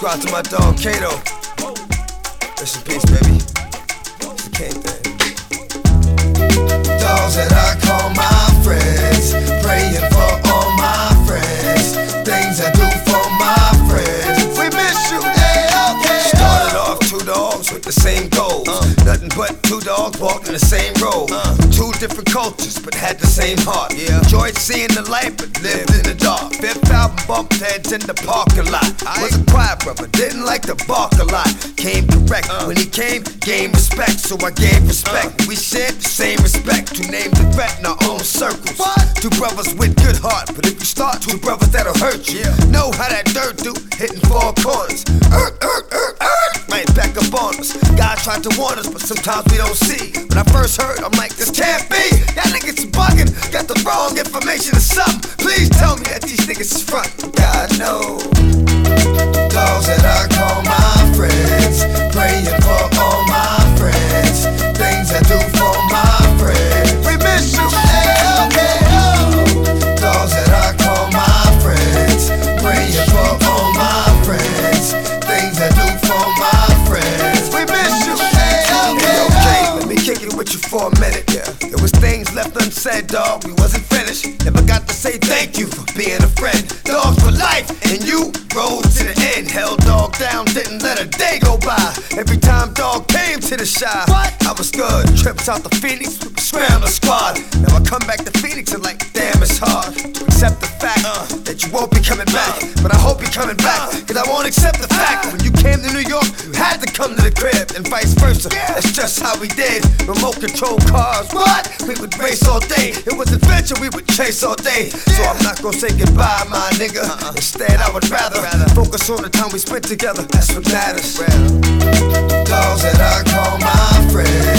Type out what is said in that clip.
go out to my dog Kato. Rest in peace, baby. It's the king thing. Dogs that I call my friends, praying for all my friends, things I do for my friends. We miss you, hey. Started off two dogs with the same goals, uh. nothing but two dogs walking the same road. Uh. Two different cultures, but had the same heart. Yeah. Enjoyed seeing the light, but lived in the dark. Fifth album bumped heads in the parking lot. I Was a quiet brother, didn't like to bark a lot. Came correct uh. when he came, gained respect, so I gave respect. Uh. We shared the same respect. Two names of threat in our own circles. Two brothers with good heart, but if you start two brothers that'll hurt you. Know how that dirt do, hitting four corners. Erk, erk, erk, erk. Right back up on us. God tried to warn us, but sometimes we don't see. When I first heard, I'm like, this can't be. Y'all niggas bugging, got the wrong information or something. Niggas front. God knows. Dogs that I call my friends, praying for all my friends, things I do for my friends. We miss you, hey, oh. Dogs that I call my friends, praying for all my friends, things I do for my friends. We miss you, hey, okay, okay. Let me kick it with you for a minute, yeah. There was things left unsaid, dog. We wasn't thank you for being a friend. Dogs for life, and you rode to the end. Held dog down, didn't let a day go by. Every time dog came to the shop, I was good. Trips out the Phoenix, scramble squad. Now I come back to Phoenix and like, damn, it's hard to accept the fact uh. that you won't be coming back. But I hope you're coming back, uh. cause I won't accept the fact uh. that when you came to New come to the crib, and vice versa. That's just how we did. Remote control cars, what? We would race all day. It was adventure, we would chase all day. So I'm not gonna say goodbye, my nigga. Uh-uh. Instead, I would rather focus on the time we spent together. That's what matters. Dogs that I call my friends,